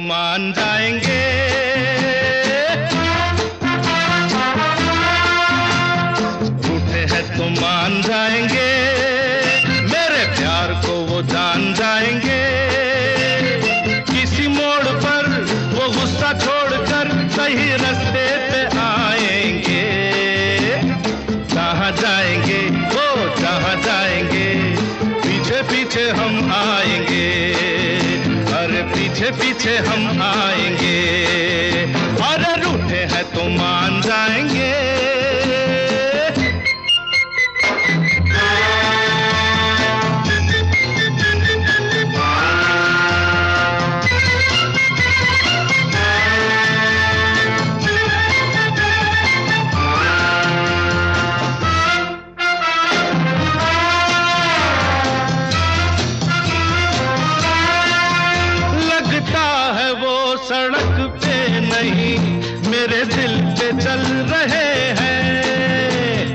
मान जाएँगे। रूठे हैं तो मान जाएँगे। मेरे प्यार को वो जान जाएँगे। किसी मोड़ पर वो गुस्सा छोड़कर सही रास्ते पे आएँगे। कहाँ जाएँगे, वो जहाँ जाएँगे। पीछे पीछे हम पीछे पीछे हम आएँगे। और रूठे हैं तो मान जाएँगे नहीं, मेरे दिल पे चल रहे हैं।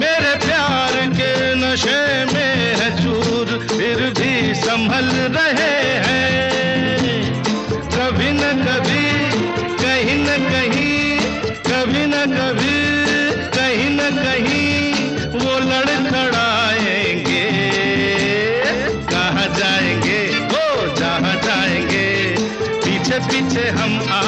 मेरे प्यार के नशे में है चूर, फिर भी संभल रहे हैं। पीछे हम आएँगे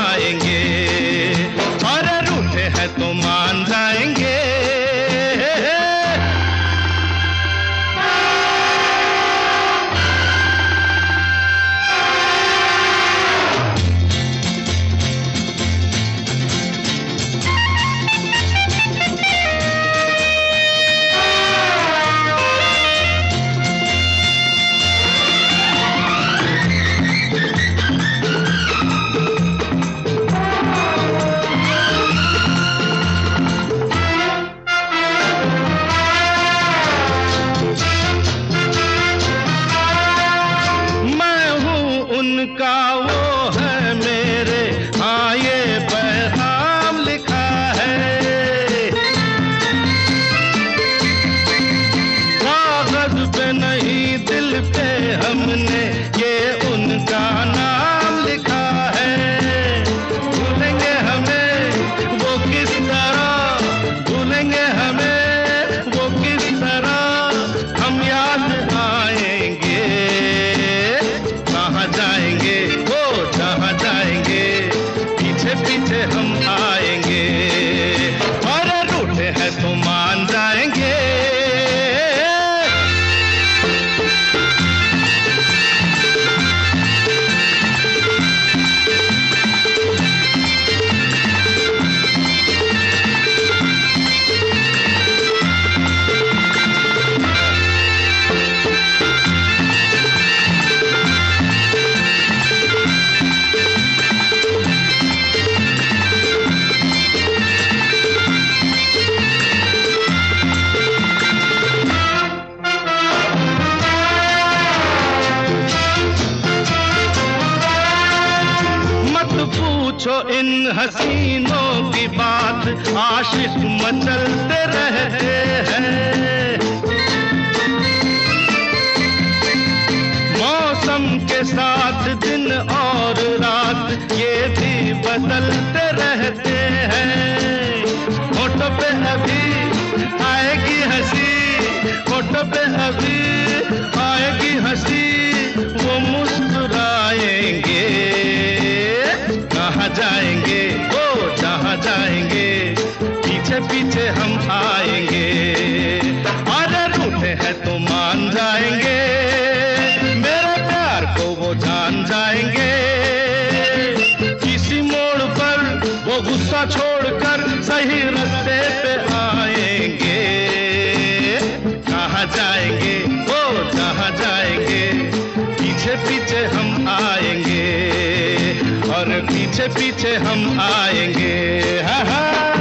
उनका इन हसीनों की बात आशिक मचलते रहते हैं। मौसम के साथ दिन और रात ये भी बदलते रहते हैं। होठों पे अभी आएगी हँसी, होठों पे अभी आएगी हँसी। गुस्सा छोड़कर सही रस्ते पे आएँगे। कहा जाएँगे? वो कहा जाएँगे? पीछे पीछे हम आएँगे और पीछे पीछे हम आएँगे। हा हा।